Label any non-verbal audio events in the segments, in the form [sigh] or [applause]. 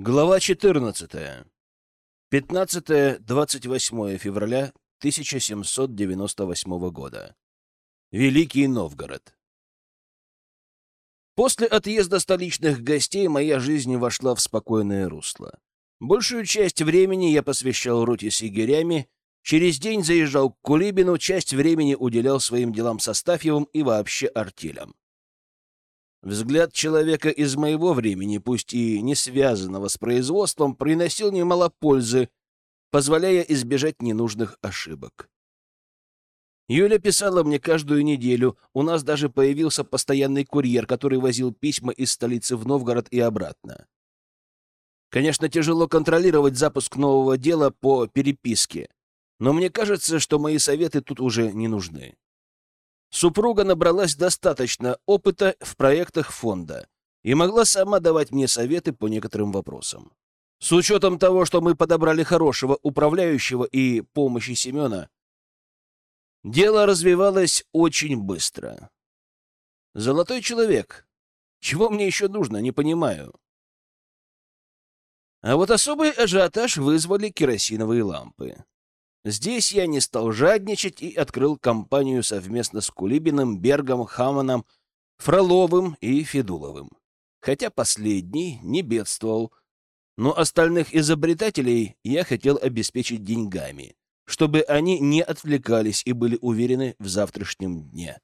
Глава 14. 15-28 февраля 1798 года. Великий Новгород. После отъезда столичных гостей моя жизнь вошла в спокойное русло. Большую часть времени я посвящал роте с егерями, через день заезжал к Кулибину, часть времени уделял своим делам со Стафьевым и вообще артелям. Взгляд человека из моего времени, пусть и не связанного с производством, приносил немало пользы, позволяя избежать ненужных ошибок. Юля писала мне каждую неделю, у нас даже появился постоянный курьер, который возил письма из столицы в Новгород и обратно. Конечно, тяжело контролировать запуск нового дела по переписке, но мне кажется, что мои советы тут уже не нужны. Супруга набралась достаточно опыта в проектах фонда и могла сама давать мне советы по некоторым вопросам. С учетом того, что мы подобрали хорошего управляющего и помощи Семена, дело развивалось очень быстро. Золотой человек. Чего мне еще нужно, не понимаю. А вот особый ажиотаж вызвали керосиновые лампы. Здесь я не стал жадничать и открыл компанию совместно с Кулибиным, Бергом, Хаманом, Фроловым и Федуловым. Хотя последний не бедствовал, но остальных изобретателей я хотел обеспечить деньгами, чтобы они не отвлекались и были уверены в завтрашнем дне.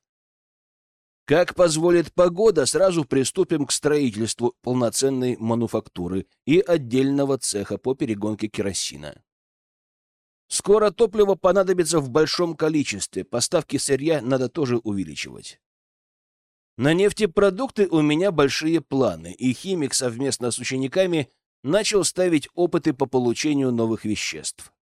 Как позволит погода, сразу приступим к строительству полноценной мануфактуры и отдельного цеха по перегонке керосина. Скоро топливо понадобится в большом количестве, поставки сырья надо тоже увеличивать. На нефтепродукты у меня большие планы, и химик совместно с учениками начал ставить опыты по получению новых веществ.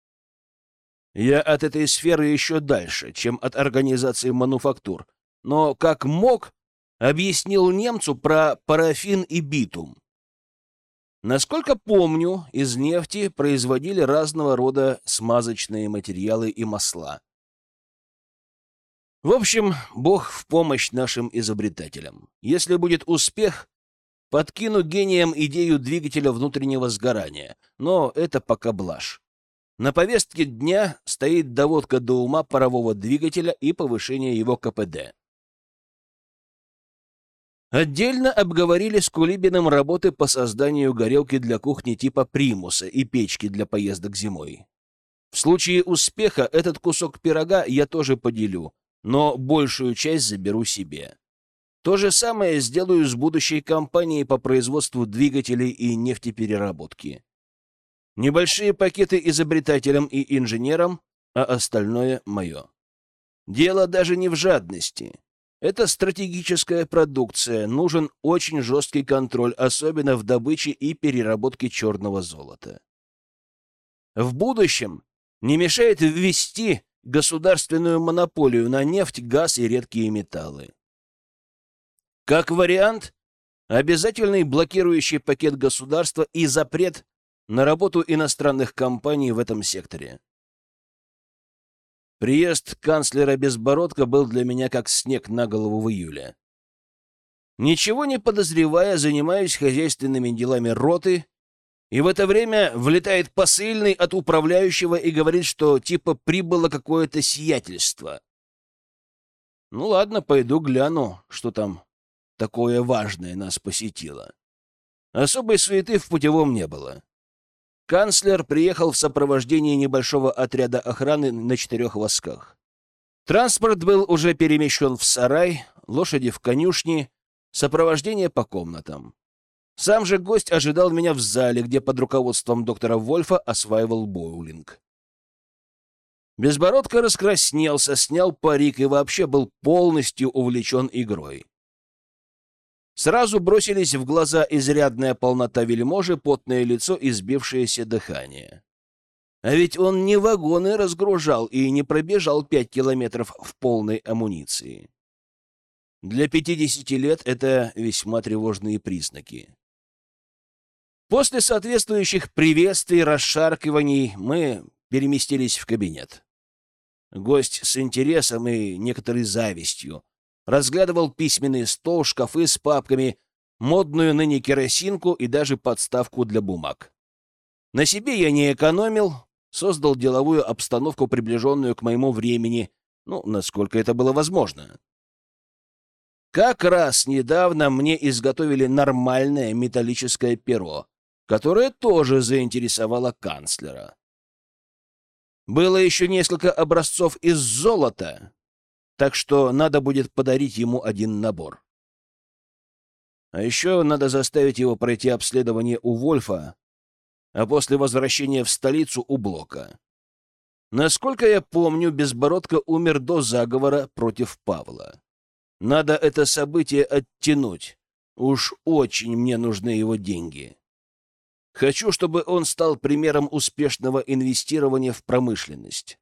Я от этой сферы еще дальше, чем от организации мануфактур, но как мог, объяснил немцу про парафин и битум. Насколько помню, из нефти производили разного рода смазочные материалы и масла. В общем, Бог в помощь нашим изобретателям. Если будет успех, подкину гением идею двигателя внутреннего сгорания, но это пока блажь. На повестке дня стоит доводка до ума парового двигателя и повышение его КПД. Отдельно обговорили с Кулибиным работы по созданию горелки для кухни типа примуса и печки для поездок зимой. В случае успеха этот кусок пирога я тоже поделю, но большую часть заберу себе. То же самое сделаю с будущей компанией по производству двигателей и нефтепереработки. Небольшие пакеты изобретателям и инженерам, а остальное мое. Дело даже не в жадности. Это стратегическая продукция, нужен очень жесткий контроль, особенно в добыче и переработке черного золота. В будущем не мешает ввести государственную монополию на нефть, газ и редкие металлы. Как вариант, обязательный блокирующий пакет государства и запрет на работу иностранных компаний в этом секторе. Приезд канцлера Безбородка был для меня как снег на голову в июле. Ничего не подозревая, занимаюсь хозяйственными делами роты, и в это время влетает посыльный от управляющего и говорит, что типа прибыло какое-то сиятельство. Ну ладно, пойду гляну, что там такое важное нас посетило. Особой суеты в путевом не было. Канцлер приехал в сопровождении небольшого отряда охраны на четырех восках. Транспорт был уже перемещен в сарай, лошади в конюшне, сопровождение по комнатам. Сам же гость ожидал меня в зале, где под руководством доктора Вольфа осваивал боулинг. Безбородко раскраснелся, снял парик и вообще был полностью увлечен игрой. Сразу бросились в глаза изрядная полнота вельможи, потное лицо и сбившееся дыхание. А ведь он не вагоны разгружал и не пробежал пять километров в полной амуниции. Для пятидесяти лет это весьма тревожные признаки. После соответствующих приветствий, расшаркиваний мы переместились в кабинет. Гость с интересом и некоторой завистью разглядывал письменный стол, шкафы с папками, модную ныне керосинку и даже подставку для бумаг. На себе я не экономил, создал деловую обстановку, приближенную к моему времени, ну, насколько это было возможно. Как раз недавно мне изготовили нормальное металлическое перо, которое тоже заинтересовало канцлера. Было еще несколько образцов из золота, так что надо будет подарить ему один набор. А еще надо заставить его пройти обследование у Вольфа, а после возвращения в столицу у Блока. Насколько я помню, Безбородко умер до заговора против Павла. Надо это событие оттянуть. Уж очень мне нужны его деньги. Хочу, чтобы он стал примером успешного инвестирования в промышленность.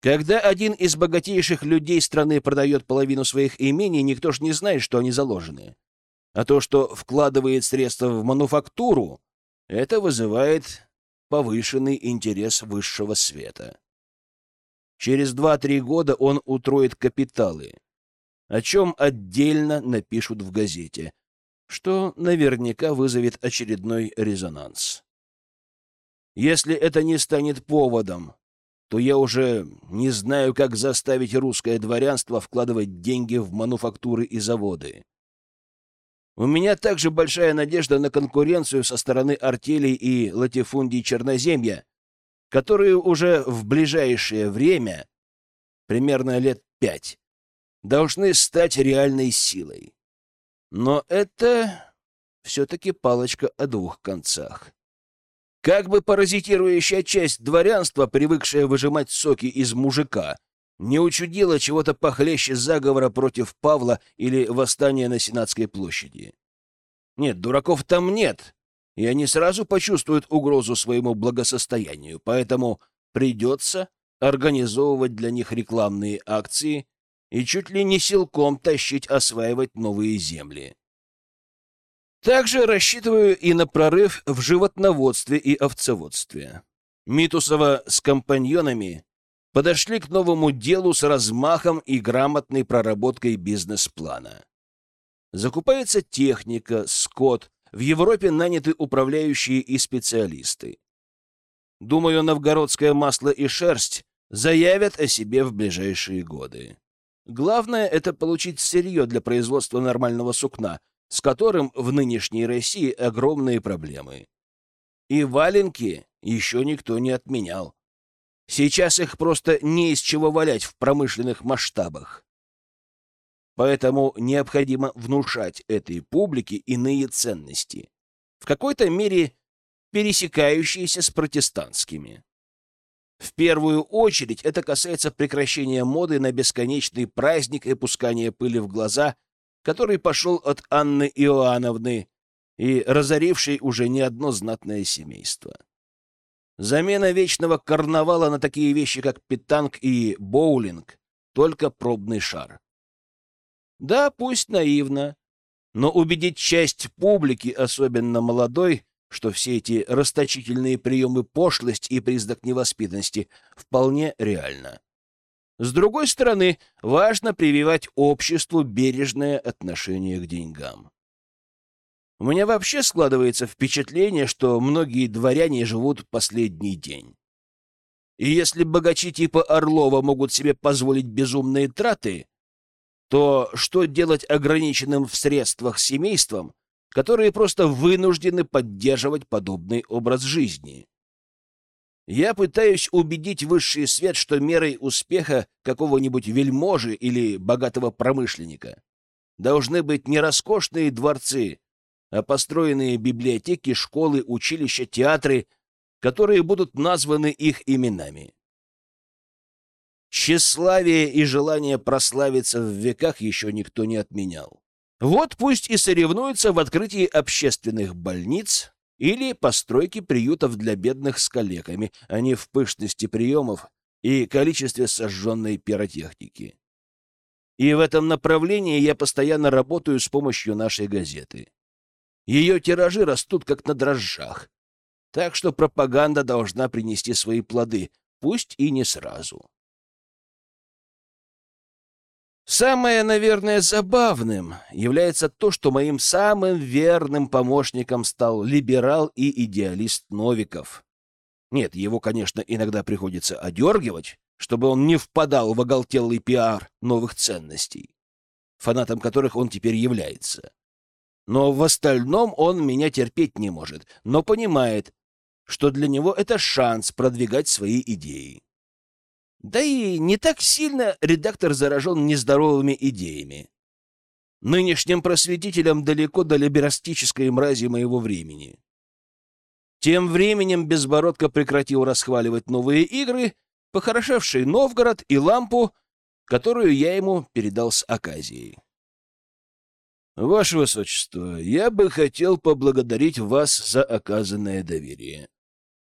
Когда один из богатейших людей страны продает половину своих имений, никто ж не знает, что они заложены. А то, что вкладывает средства в мануфактуру, это вызывает повышенный интерес высшего света. Через два-три года он утроит капиталы, о чем отдельно напишут в газете, что наверняка вызовет очередной резонанс. Если это не станет поводом, то я уже не знаю, как заставить русское дворянство вкладывать деньги в мануфактуры и заводы. У меня также большая надежда на конкуренцию со стороны артелей и латифундий Черноземья, которые уже в ближайшее время, примерно лет пять, должны стать реальной силой. Но это все-таки палочка о двух концах. Как бы паразитирующая часть дворянства, привыкшая выжимать соки из мужика, не учудила чего-то похлеще заговора против Павла или восстания на Сенатской площади. Нет, дураков там нет, и они сразу почувствуют угрозу своему благосостоянию, поэтому придется организовывать для них рекламные акции и чуть ли не силком тащить осваивать новые земли. Также рассчитываю и на прорыв в животноводстве и овцеводстве. Митусова с компаньонами подошли к новому делу с размахом и грамотной проработкой бизнес-плана. Закупается техника, скот, в Европе наняты управляющие и специалисты. Думаю, новгородское масло и шерсть заявят о себе в ближайшие годы. Главное — это получить сырье для производства нормального сукна, с которым в нынешней России огромные проблемы. И валенки еще никто не отменял. Сейчас их просто не из чего валять в промышленных масштабах. Поэтому необходимо внушать этой публике иные ценности, в какой-то мере пересекающиеся с протестантскими. В первую очередь это касается прекращения моды на бесконечный праздник и пускания пыли в глаза, который пошел от Анны Иоанновны и разоривший уже не одно знатное семейство. Замена вечного карнавала на такие вещи, как питанг и боулинг, только пробный шар. Да, пусть наивно, но убедить часть публики, особенно молодой, что все эти расточительные приемы пошлость и признак невоспитанности вполне реально. С другой стороны, важно прививать обществу бережное отношение к деньгам. У меня вообще складывается впечатление, что многие дворяне живут последний день. И если богачи типа Орлова могут себе позволить безумные траты, то что делать ограниченным в средствах семействам, которые просто вынуждены поддерживать подобный образ жизни. Я пытаюсь убедить высший свет, что мерой успеха какого-нибудь вельможи или богатого промышленника должны быть не роскошные дворцы, а построенные библиотеки, школы, училища, театры, которые будут названы их именами. Тщеславие и желание прославиться в веках еще никто не отменял. Вот пусть и соревнуются в открытии общественных больниц или постройке приютов для бедных с калеками, а не в пышности приемов и количестве сожженной пиротехники. И в этом направлении я постоянно работаю с помощью нашей газеты. Ее тиражи растут как на дрожжах, так что пропаганда должна принести свои плоды, пусть и не сразу. Самое, наверное, забавным является то, что моим самым верным помощником стал либерал и идеалист Новиков. Нет, его, конечно, иногда приходится одергивать, чтобы он не впадал в оголтелый пиар новых ценностей, фанатом которых он теперь является. Но в остальном он меня терпеть не может, но понимает, что для него это шанс продвигать свои идеи. Да и не так сильно редактор заражен нездоровыми идеями. Нынешним просветителям далеко до либерастической мрази моего времени. Тем временем Безбородко прекратил расхваливать новые игры, похорошевший Новгород и лампу, которую я ему передал с оказией. «Ваше Высочество, я бы хотел поблагодарить вас за оказанное доверие.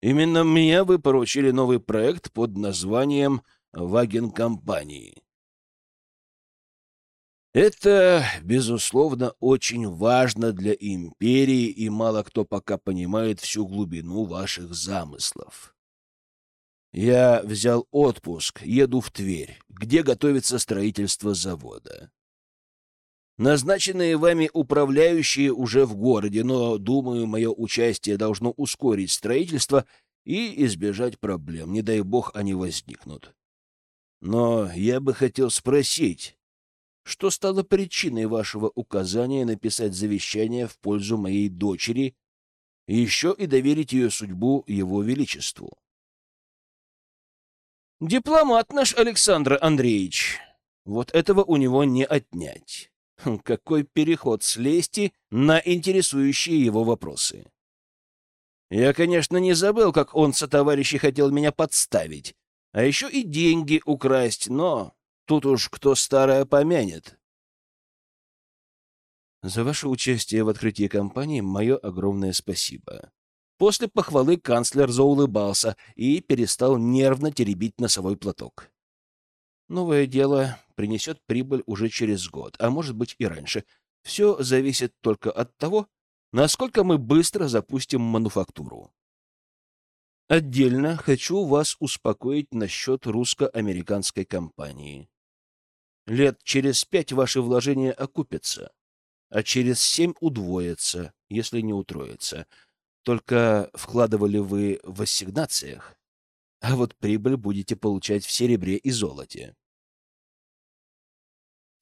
Именно мне вы поручили новый проект под названием «Ваген компании». Это, безусловно, очень важно для империи, и мало кто пока понимает всю глубину ваших замыслов. Я взял отпуск, еду в Тверь, где готовится строительство завода. Назначенные вами управляющие уже в городе, но, думаю, мое участие должно ускорить строительство и избежать проблем. Не дай бог они возникнут. Но я бы хотел спросить, что стало причиной вашего указания написать завещание в пользу моей дочери еще и доверить ее судьбу его величеству? Дипломат наш Александр Андреевич. Вот этого у него не отнять. Хм, какой переход с лести на интересующие его вопросы. Я, конечно, не забыл, как он со товарищей хотел меня подставить, а еще и деньги украсть, но тут уж кто старое помянет. За ваше участие в открытии компании мое огромное спасибо. После похвалы канцлер заулыбался и перестал нервно теребить носовой платок. Новое дело принесет прибыль уже через год, а может быть и раньше. Все зависит только от того, насколько мы быстро запустим мануфактуру. Отдельно хочу вас успокоить насчет русско-американской компании. Лет через пять ваши вложения окупятся, а через семь удвоятся, если не утроятся. Только вкладывали вы в ассигнациях, а вот прибыль будете получать в серебре и золоте.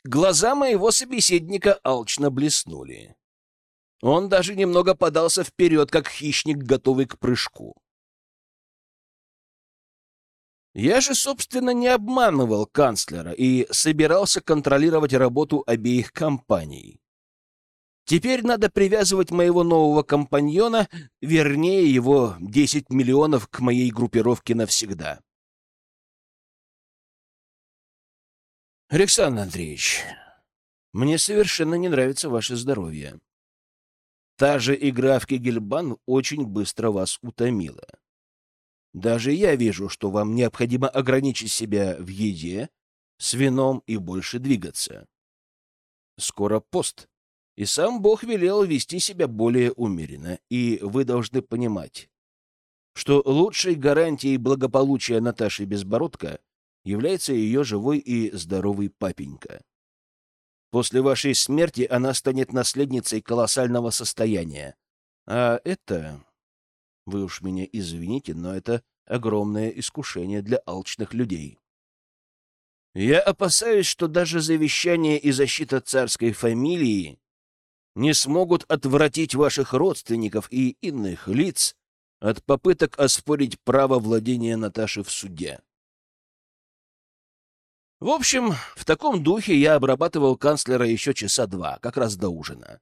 Глаза моего собеседника алчно блеснули. Он даже немного подался вперед, как хищник, готовый к прыжку. Я же, собственно, не обманывал канцлера и собирался контролировать работу обеих компаний. Теперь надо привязывать моего нового компаньона, вернее, его 10 миллионов к моей группировке навсегда. Александр Андреевич, мне совершенно не нравится ваше здоровье. Та же игра в Кегельбан очень быстро вас утомила. Даже я вижу, что вам необходимо ограничить себя в еде, с вином и больше двигаться. Скоро пост, и сам Бог велел вести себя более умеренно, и вы должны понимать, что лучшей гарантией благополучия Наташи Безбородко является ее живой и здоровый папенька. После вашей смерти она станет наследницей колоссального состояния. А это... Вы уж меня извините, но это огромное искушение для алчных людей. Я опасаюсь, что даже завещание и защита царской фамилии не смогут отвратить ваших родственников и иных лиц от попыток оспорить право владения Наташи в суде. В общем, в таком духе я обрабатывал канцлера еще часа два, как раз до ужина.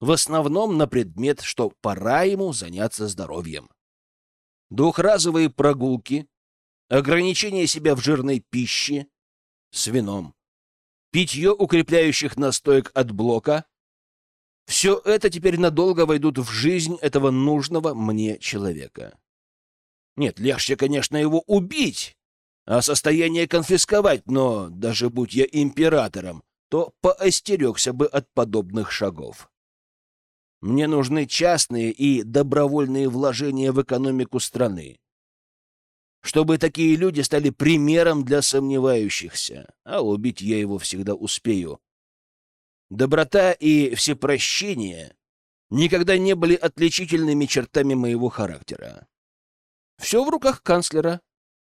В основном на предмет, что пора ему заняться здоровьем. Двухразовые прогулки, ограничение себя в жирной пище с вином, питье укрепляющих настоек от блока, все это теперь надолго войдут в жизнь этого нужного мне человека. Нет, легче, конечно, его убить, а состояние конфисковать, но даже будь я императором, то поостерегся бы от подобных шагов. Мне нужны частные и добровольные вложения в экономику страны. чтобы такие люди стали примером для сомневающихся, а убить я его всегда успею. Доброта и всепрощение никогда не были отличительными чертами моего характера. Все в руках канцлера,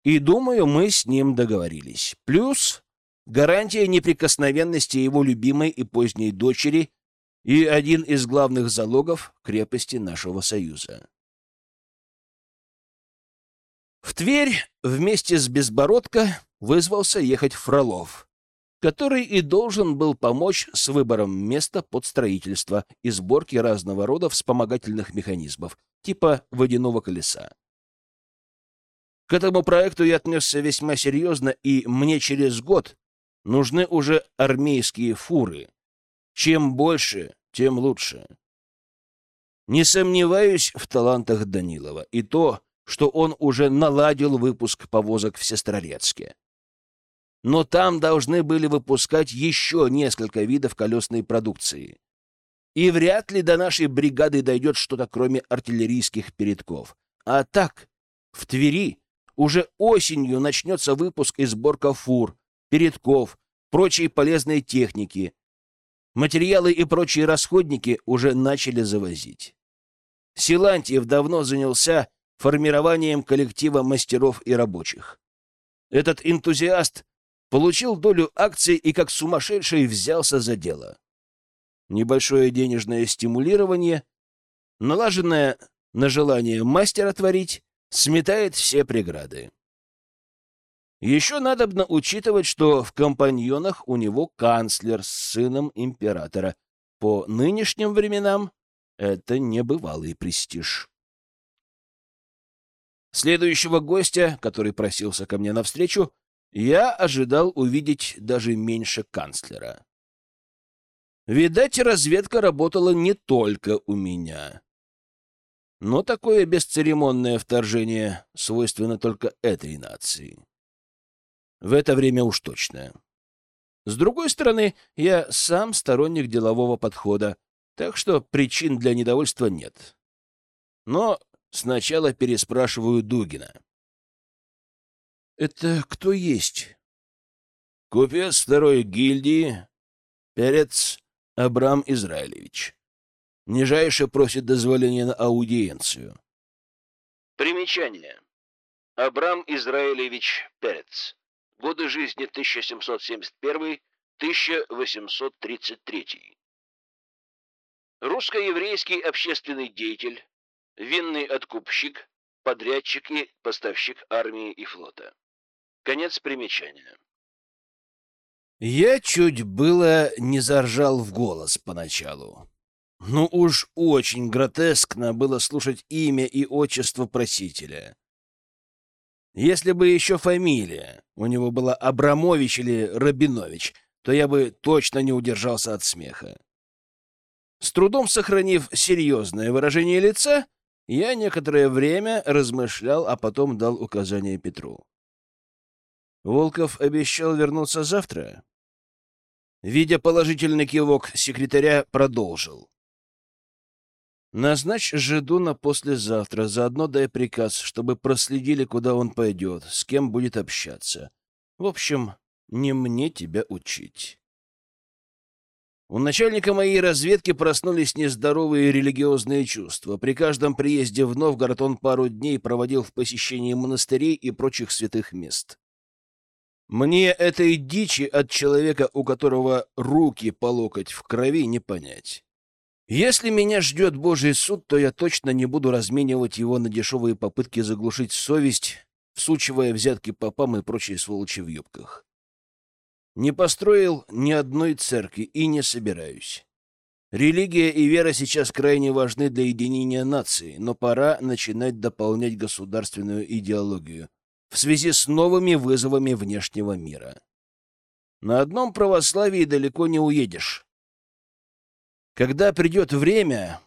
и, думаю, мы с ним договорились. Плюс гарантия неприкосновенности его любимой и поздней дочери и один из главных залогов крепости нашего союза. В Тверь вместе с Безбородко вызвался ехать Фролов, который и должен был помочь с выбором места под строительство и сборки разного рода вспомогательных механизмов, типа водяного колеса. К этому проекту я отнесся весьма серьезно, и мне через год нужны уже армейские фуры. Чем больше, тем лучше. Не сомневаюсь в талантах Данилова и то, что он уже наладил выпуск повозок в Сестрорецке. Но там должны были выпускать еще несколько видов колесной продукции. И вряд ли до нашей бригады дойдет что-то, кроме артиллерийских передков. А так, в Твери уже осенью начнется выпуск и сборка фур, передков, прочей полезной техники. Материалы и прочие расходники уже начали завозить. Силантьев давно занялся формированием коллектива мастеров и рабочих. Этот энтузиаст получил долю акций и как сумасшедший взялся за дело. Небольшое денежное стимулирование, налаженное на желание мастера творить, сметает все преграды. Еще надобно учитывать, что в компаньонах у него канцлер с сыном императора. По нынешним временам это небывалый престиж. Следующего гостя, который просился ко мне навстречу, я ожидал увидеть даже меньше канцлера. Видать, разведка работала не только у меня. Но такое бесцеремонное вторжение свойственно только этой нации. В это время уж точно. С другой стороны, я сам сторонник делового подхода, так что причин для недовольства нет. Но Сначала переспрашиваю Дугина. «Это кто есть?» «Купец второй гильдии, перец Абрам Израилевич. Нижайше просит дозволения на аудиенцию». Примечание. Абрам Израилевич Перец. Годы жизни 1771-1833. Русско-еврейский общественный деятель, винный откупщик, подрядчик и поставщик армии и флота. Конец примечания. Я чуть было не заржал в голос поначалу. Ну уж очень гротескно было слушать имя и отчество просителя. Если бы еще фамилия у него была Абрамович или Рабинович, то я бы точно не удержался от смеха. С трудом сохранив серьезное выражение лица, я некоторое время размышлял, а потом дал указание Петру. Волков обещал вернуться завтра. Видя положительный кивок секретаря, продолжил. Назначь жиду на послезавтра, заодно дай приказ, чтобы проследили, куда он пойдет, с кем будет общаться. В общем, не мне тебя учить. У начальника моей разведки проснулись нездоровые религиозные чувства. При каждом приезде в Новгород он пару дней проводил в посещении монастырей и прочих святых мест. Мне этой дичи от человека, у которого руки по локоть в крови, не понять. Если меня ждет Божий суд, то я точно не буду разменивать его на дешевые попытки заглушить совесть, всучивая взятки попам и прочие сволочи в юбках. Не построил ни одной церкви и не собираюсь. Религия и вера сейчас крайне важны для единения нации, но пора начинать дополнять государственную идеологию в связи с новыми вызовами внешнего мира. На одном православии далеко не уедешь. Когда придет время,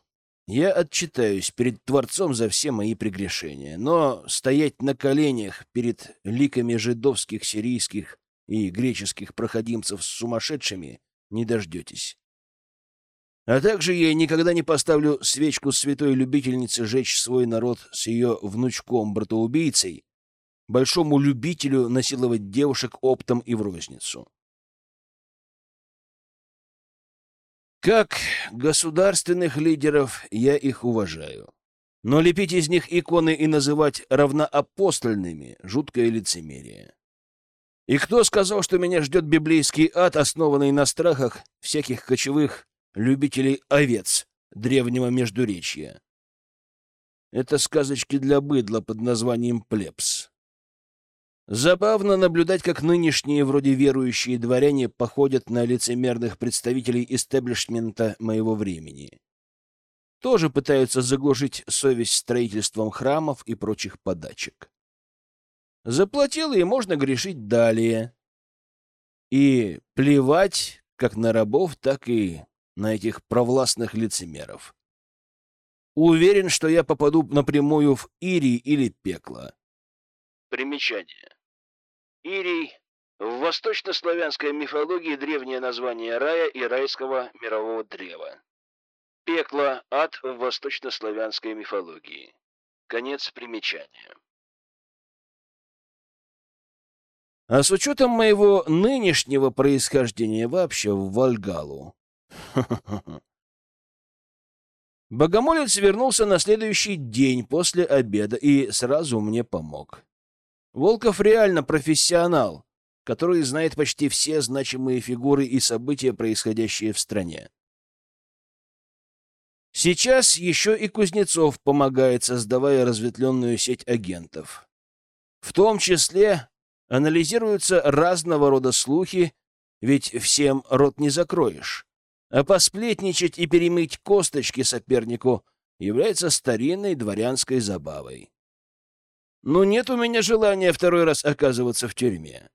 я отчитаюсь перед Творцом за все мои прегрешения, но стоять на коленях перед ликами жидовских, сирийских и греческих проходимцев с сумасшедшими не дождетесь. А также я никогда не поставлю свечку святой любительнице жечь свой народ с ее внучком-братоубийцей большому любителю насиловать девушек оптом и в розницу. Как государственных лидеров я их уважаю. Но лепить из них иконы и называть равноапостольными — жуткое лицемерие. И кто сказал, что меня ждет библейский ад, основанный на страхах всяких кочевых любителей овец древнего Междуречья? Это сказочки для быдла под названием «Плебс». Забавно наблюдать, как нынешние вроде верующие дворяне походят на лицемерных представителей истеблишмента моего времени. Тоже пытаются заглушить совесть строительством храмов и прочих подачек. Заплатил, и можно грешить далее. И плевать как на рабов, так и на этих провластных лицемеров. Уверен, что я попаду напрямую в Ирий или пекло. Примечание. Ирий — в восточнославянской мифологии древнее название рая и райского мирового древа. Пекло — ад в восточнославянской мифологии. Конец примечания. А с учетом моего нынешнего происхождения вообще в Вальгалу. [laughs] Богомолец вернулся на следующий день после обеда и сразу мне помог. Волков реально профессионал, который знает почти все значимые фигуры и события, происходящие в стране. Сейчас еще и Кузнецов помогает, создавая разветвленную сеть агентов. В том числе анализируются разного рода слухи, ведь всем рот не закроешь. А посплетничать и перемыть косточки сопернику является старинной дворянской забавой. Но нет у меня желания второй раз оказываться в тюрьме.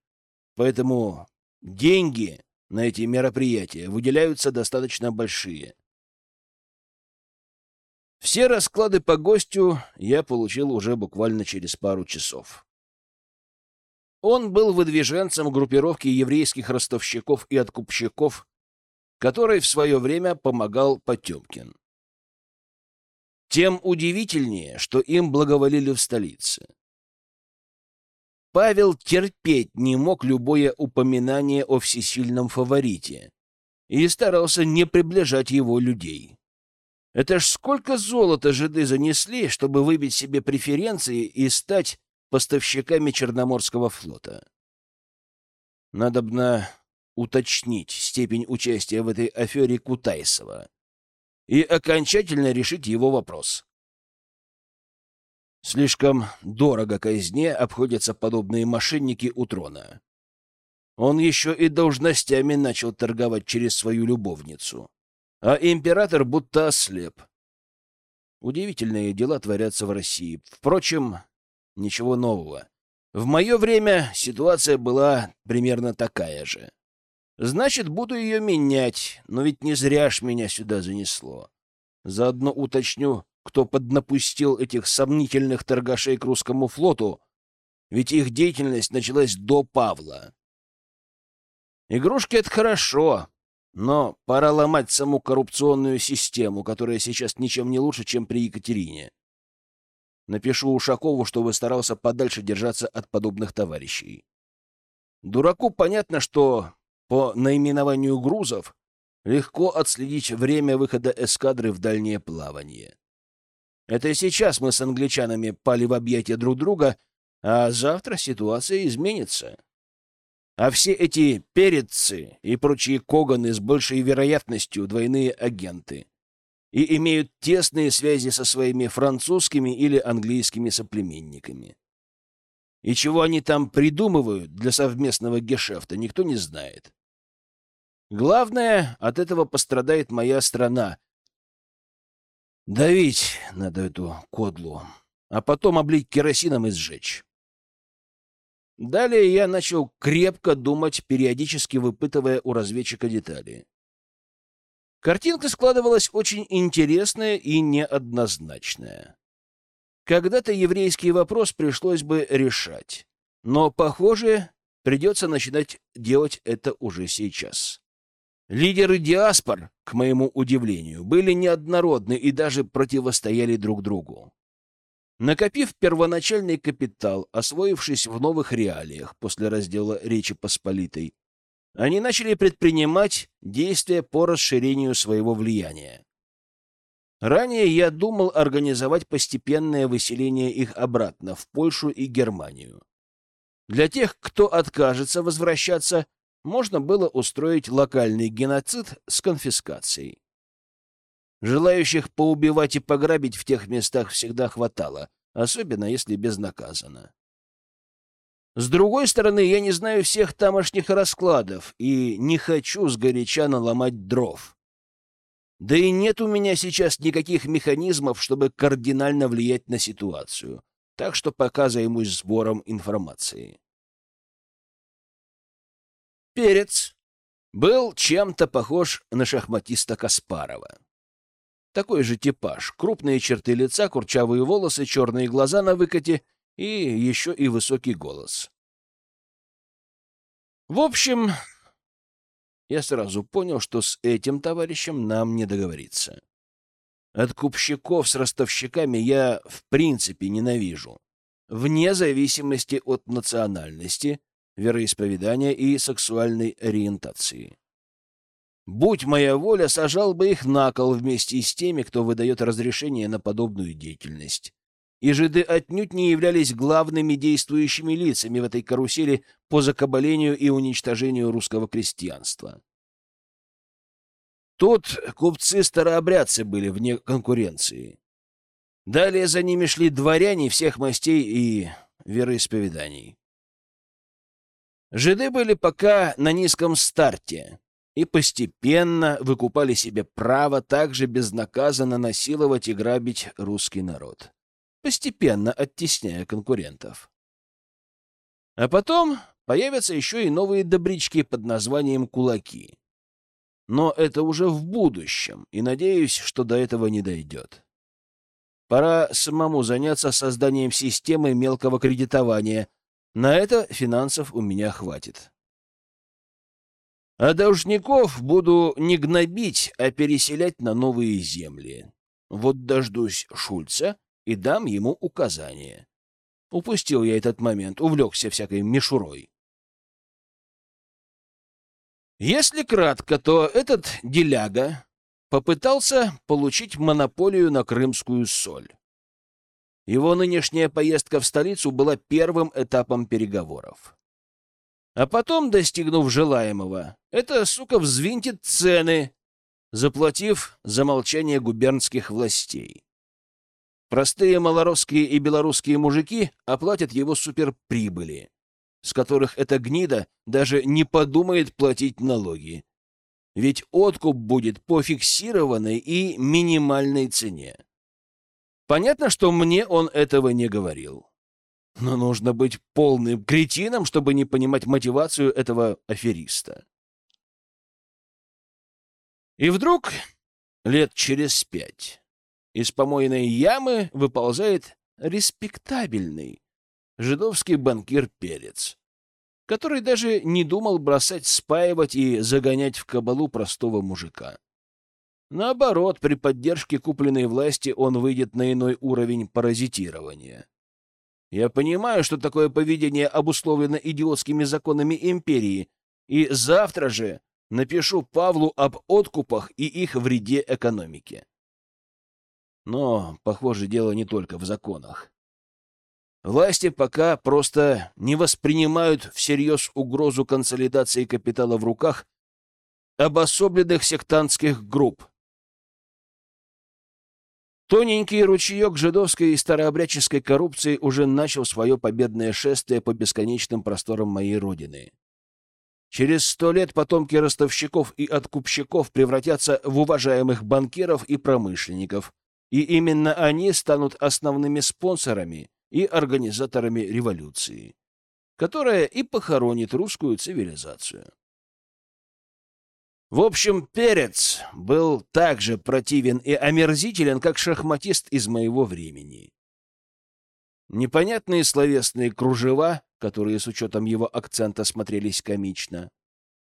Поэтому деньги на эти мероприятия выделяются достаточно большие. Все расклады по гостю я получил уже буквально через пару часов. Он был выдвиженцем группировки еврейских ростовщиков и откупщиков, которой в свое время помогал Потемкин. Тем удивительнее, что им благоволили в столице. Павел терпеть не мог любое упоминание о всесильном фаворите и старался не приближать его людей. Это ж сколько золота жиды занесли, чтобы выбить себе преференции и стать поставщиками Черноморского флота. Надобно уточнить степень участия в этой афере Кутайсова и окончательно решить его вопрос. Слишком дорого казне обходятся подобные мошенники у трона. Он еще и должностями начал торговать через свою любовницу. А император будто ослеп. Удивительные дела творятся в России. Впрочем, Ничего нового. В мое время ситуация была примерно такая же. Значит, буду ее менять, но ведь не зря ж меня сюда занесло. Заодно уточню, кто поднапустил этих сомнительных торгашей к русскому флоту, ведь их деятельность началась до Павла. Игрушки — это хорошо, но пора ломать саму коррупционную систему, которая сейчас ничем не лучше, чем при Екатерине. Напишу Ушакову, чтобы старался подальше держаться от подобных товарищей. Дураку понятно, что по наименованию грузов легко отследить время выхода эскадры в дальнее плавание. Это сейчас мы с англичанами пали в объятия друг друга, а завтра ситуация изменится. А все эти передцы и прочие коганы с большей вероятностью двойные агенты и имеют тесные связи со своими французскими или английскими соплеменниками. И чего они там придумывают для совместного гешефта, никто не знает. Главное, от этого пострадает моя страна. Давить надо эту кодлу, а потом облить керосином и сжечь. Далее я начал крепко думать, периодически выпытывая у разведчика детали. Картинка складывалась очень интересная и неоднозначная. Когда-то еврейский вопрос пришлось бы решать, но, похоже, придется начинать делать это уже сейчас. Лидеры диаспор, к моему удивлению, были неоднородны и даже противостояли друг другу. Накопив первоначальный капитал, освоившись в новых реалиях после раздела Речи Посполитой, они начали предпринимать действия по расширению своего влияния. Ранее я думал организовать постепенное выселение их обратно в Польшу и Германию. Для тех, кто откажется возвращаться, можно было устроить локальный геноцид с конфискацией. Желающих поубивать и пограбить в тех местах всегда хватало, особенно если безнаказанно. С другой стороны, я не знаю всех тамошних раскладов и не хочу сгоряча наломать дров. Да и нет у меня сейчас никаких механизмов, чтобы кардинально влиять на ситуацию, так что пока займусь сбором информации. Перец был чем-то похож на шахматиста Каспарова. Такой же типаж. Крупные черты лица, курчавые волосы, черные глаза на выкате и еще и высокий голос. В общем, я сразу понял, что с этим товарищем нам не договориться. Откупщиков с ростовщиками я в принципе ненавижу, вне зависимости от национальности, вероисповедания и сексуальной ориентации. Будь моя воля, сажал бы их на кол вместе с теми, кто выдает разрешение на подобную деятельность. И жиды отнюдь не являлись главными действующими лицами в этой карусели по закабалению и уничтожению русского крестьянства. Тут купцы-старообрядцы были вне конкуренции. Далее за ними шли дворяне всех мастей и вероисповеданий. Жиды были пока на низком старте, и постепенно выкупали себе право также безнаказанно насиловать и грабить русский народ, постепенно оттесняя конкурентов. А потом появятся еще и новые добрячки под названием «кулаки». Но это уже в будущем, и надеюсь, что до этого не дойдет. Пора самому заняться созданием системы мелкого кредитования. На это финансов у меня хватит. А должников буду не гнобить, а переселять на новые земли. Вот дождусь Шульца и дам ему указания. Упустил я этот момент, увлекся всякой мишурой. Если кратко, то этот деляга попытался получить монополию на крымскую соль. Его нынешняя поездка в столицу была первым этапом переговоров. А потом, достигнув желаемого, эта сука взвинтит цены, заплатив за молчание губернских властей. Простые малоросские и белорусские мужики оплатят его суперприбыли, с которых эта гнида даже не подумает платить налоги. Ведь откуп будет по фиксированной и минимальной цене. Понятно, что мне он этого не говорил. Но нужно быть полным кретином, чтобы не понимать мотивацию этого афериста. И вдруг, лет через пять, из помойной ямы выползает респектабельный жидовский банкир Перец, который даже не думал бросать спаивать и загонять в кабалу простого мужика. Наоборот, при поддержке купленной власти он выйдет на иной уровень паразитирования. Я понимаю, что такое поведение обусловлено идиотскими законами империи, и завтра же напишу Павлу об откупах и их вреде экономике. Но, похоже, дело не только в законах. Власти пока просто не воспринимают всерьез угрозу консолидации капитала в руках обособленных сектантских групп, Тоненький ручеек жидовской и старообрядческой коррупции уже начал свое победное шествие по бесконечным просторам моей родины. Через сто лет потомки ростовщиков и откупщиков превратятся в уважаемых банкиров и промышленников, и именно они станут основными спонсорами и организаторами революции, которая и похоронит русскую цивилизацию. В общем, Перец был так же противен и омерзителен, как шахматист из моего времени. Непонятные словесные кружева, которые с учетом его акцента смотрелись комично,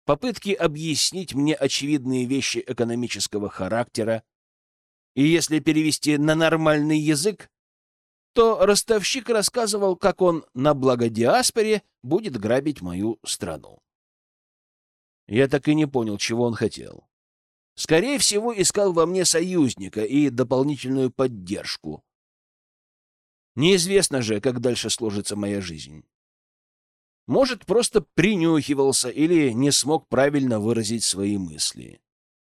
попытки объяснить мне очевидные вещи экономического характера, и если перевести на нормальный язык, то ростовщик рассказывал, как он на благо диаспоре будет грабить мою страну. Я так и не понял, чего он хотел. Скорее всего, искал во мне союзника и дополнительную поддержку. Неизвестно же, как дальше сложится моя жизнь. Может, просто принюхивался или не смог правильно выразить свои мысли.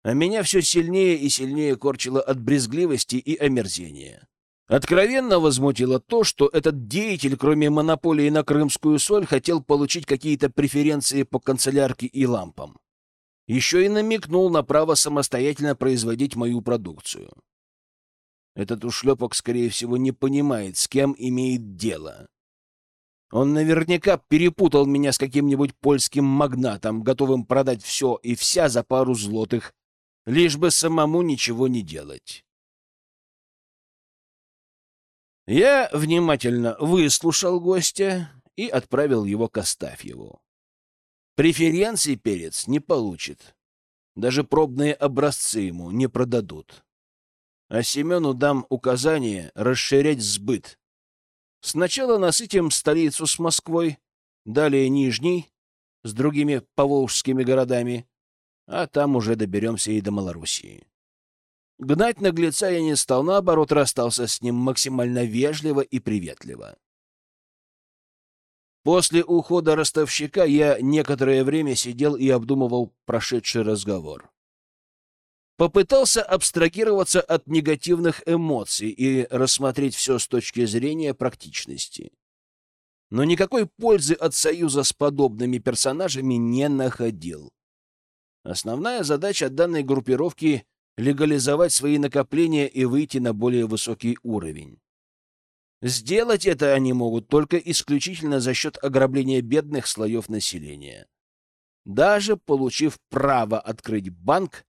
А меня все сильнее и сильнее корчило от брезгливости и омерзения. Откровенно возмутило то, что этот деятель, кроме монополии на крымскую соль, хотел получить какие-то преференции по канцелярке и лампам. Еще и намекнул на право самостоятельно производить мою продукцию. Этот ушлепок, скорее всего, не понимает, с кем имеет дело. Он наверняка перепутал меня с каким-нибудь польским магнатом, готовым продать все и вся за пару злотых, лишь бы самому ничего не делать. Я внимательно выслушал гостя и отправил его к Астафьеву. Преференций перец не получит. Даже пробные образцы ему не продадут. А Семену дам указание расширять сбыт. Сначала насытим столицу с Москвой, далее Нижний, с другими поволжскими городами, а там уже доберемся и до Малоруссии. Гнать наглеца я не стал, наоборот, расстался с ним максимально вежливо и приветливо. После ухода ростовщика я некоторое время сидел и обдумывал прошедший разговор. Попытался абстрагироваться от негативных эмоций и рассмотреть все с точки зрения практичности. Но никакой пользы от союза с подобными персонажами не находил. Основная задача данной группировки легализовать свои накопления и выйти на более высокий уровень. Сделать это они могут только исключительно за счет ограбления бедных слоев населения. Даже получив право открыть банк,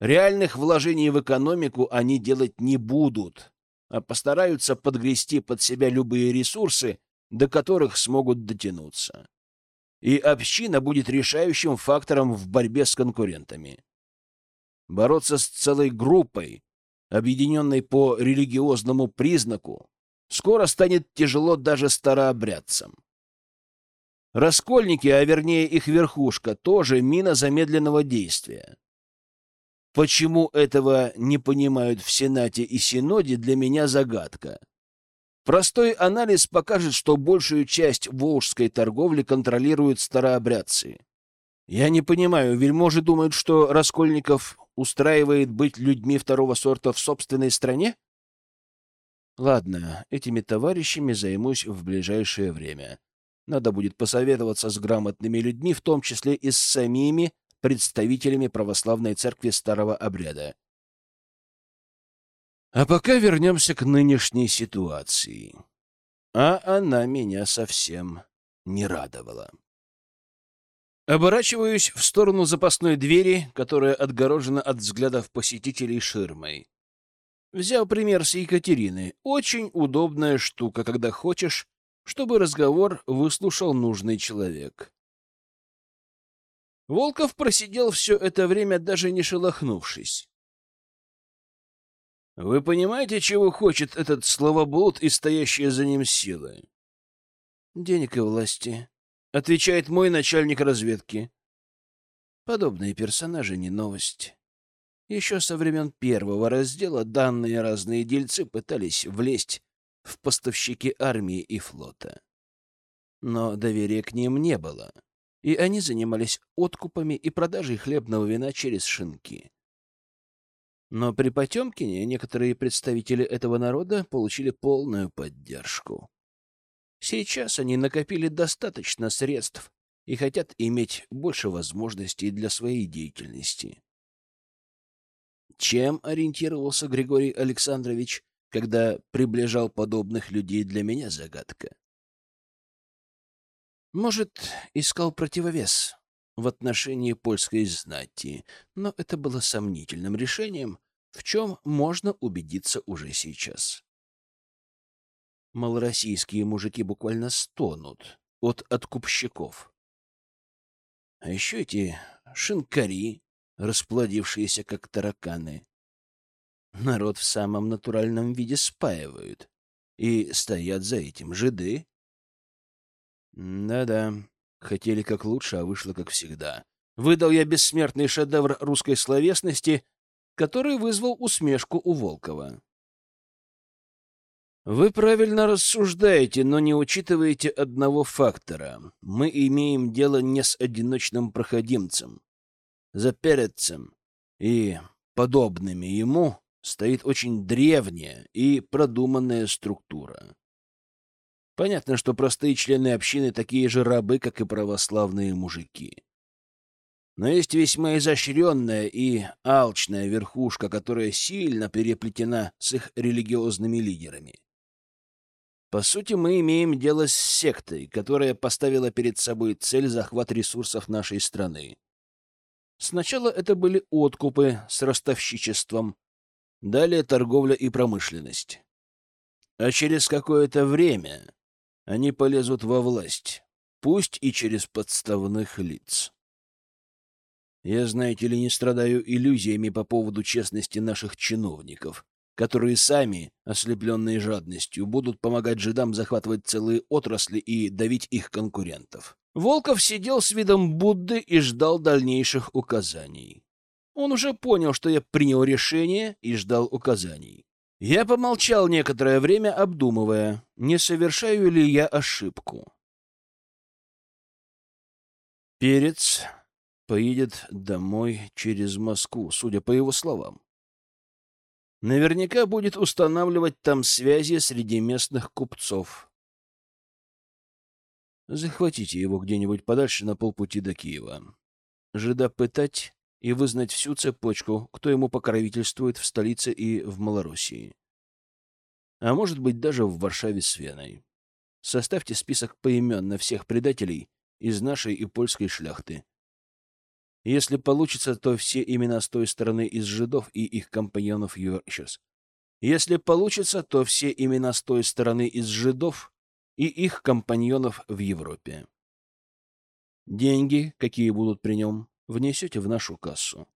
реальных вложений в экономику они делать не будут, а постараются подгрести под себя любые ресурсы, до которых смогут дотянуться. И община будет решающим фактором в борьбе с конкурентами. Бороться с целой группой, объединенной по религиозному признаку, скоро станет тяжело даже старообрядцам. Раскольники, а вернее их верхушка, тоже мина замедленного действия. Почему этого не понимают в Сенате и Синоде, для меня загадка. Простой анализ покажет, что большую часть волжской торговли контролируют старообрядцы. Я не понимаю, вельможи думают, что Раскольников устраивает быть людьми второго сорта в собственной стране? Ладно, этими товарищами займусь в ближайшее время. Надо будет посоветоваться с грамотными людьми, в том числе и с самими представителями православной церкви старого обряда. А пока вернемся к нынешней ситуации. А она меня совсем не радовала. Оборачиваюсь в сторону запасной двери, которая отгорожена от взглядов посетителей ширмой. Взял пример с Екатерины. Очень удобная штука, когда хочешь, чтобы разговор выслушал нужный человек. Волков просидел все это время, даже не шелохнувшись. Вы понимаете, чего хочет этот словоблуд и стоящие за ним силы? Денег и власти, — отвечает мой начальник разведки. Подобные персонажи не новость. Еще со времен первого раздела данные разные дельцы пытались влезть в поставщики армии и флота. Но доверия к ним не было, и они занимались откупами и продажей хлебного вина через шинки. Но при Потемкине некоторые представители этого народа получили полную поддержку. Сейчас они накопили достаточно средств и хотят иметь больше возможностей для своей деятельности. Чем ориентировался Григорий Александрович, когда приближал подобных людей, для меня загадка. Может, искал противовес в отношении польской знати, но это было сомнительным решением, в чем можно убедиться уже сейчас малороссийские мужики буквально стонут от откупщиков. А еще эти шинкари, расплодившиеся как тараканы. Народ в самом натуральном виде спаивают. И стоят за этим жиды. Да-да, хотели как лучше, а вышло как всегда. Выдал я бессмертный шедевр русской словесности, который вызвал усмешку у Волкова. Вы правильно рассуждаете, но не учитываете одного фактора. Мы имеем дело не с одиночным проходимцем. За перецем и подобными ему стоит очень древняя и продуманная структура. Понятно, что простые члены общины такие же рабы, как и православные мужики. Но есть весьма изощренная и алчная верхушка, которая сильно переплетена с их религиозными лидерами. По сути, мы имеем дело с сектой, которая поставила перед собой цель захват ресурсов нашей страны. Сначала это были откупы с ростовщичеством, далее торговля и промышленность. А через какое-то время они полезут во власть, пусть и через подставных лиц. Я, знаете ли, не страдаю иллюзиями по поводу честности наших чиновников, которые сами, ослепленные жадностью, будут помогать жидам захватывать целые отрасли и давить их конкурентов. Волков сидел с видом Будды и ждал дальнейших указаний. Он уже понял, что я принял решение и ждал указаний. Я помолчал некоторое время, обдумывая, не совершаю ли я ошибку. Перец поедет домой через Москву, судя по его словам. Наверняка будет устанавливать там связи среди местных купцов. Захватите его где-нибудь подальше на полпути до Киева. Жида пытать и вызнать всю цепочку, кто ему покровительствует в столице и в Малороссии. А может быть, даже в Варшаве с Веной. Составьте список поименно всех предателей из нашей и польской шляхты. Если получится, то все имена с той стороны из жидов и их компаньонов Юрчес. Если получится, то все имена с той стороны из жидов и их компаньонов в Европе. Деньги, какие будут при нем, внесете в нашу кассу.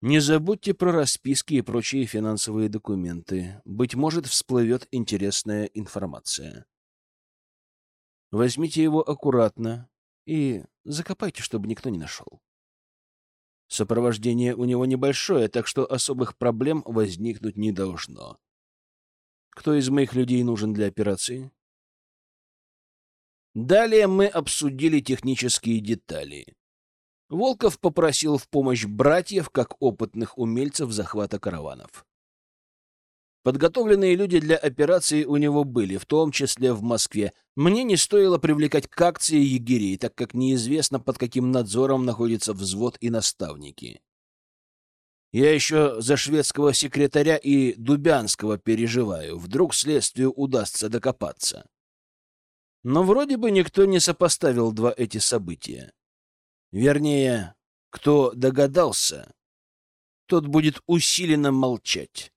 Не забудьте про расписки и прочие финансовые документы. Быть может, всплывет интересная информация. Возьмите его аккуратно и закопайте, чтобы никто не нашел. Сопровождение у него небольшое, так что особых проблем возникнуть не должно. Кто из моих людей нужен для операции? Далее мы обсудили технические детали. Волков попросил в помощь братьев как опытных умельцев захвата караванов. Подготовленные люди для операции у него были, в том числе в Москве. Мне не стоило привлекать к акции егерей, так как неизвестно, под каким надзором находится взвод и наставники. Я еще за шведского секретаря и Дубянского переживаю. Вдруг следствию удастся докопаться. Но вроде бы никто не сопоставил два эти события. Вернее, кто догадался, тот будет усиленно молчать.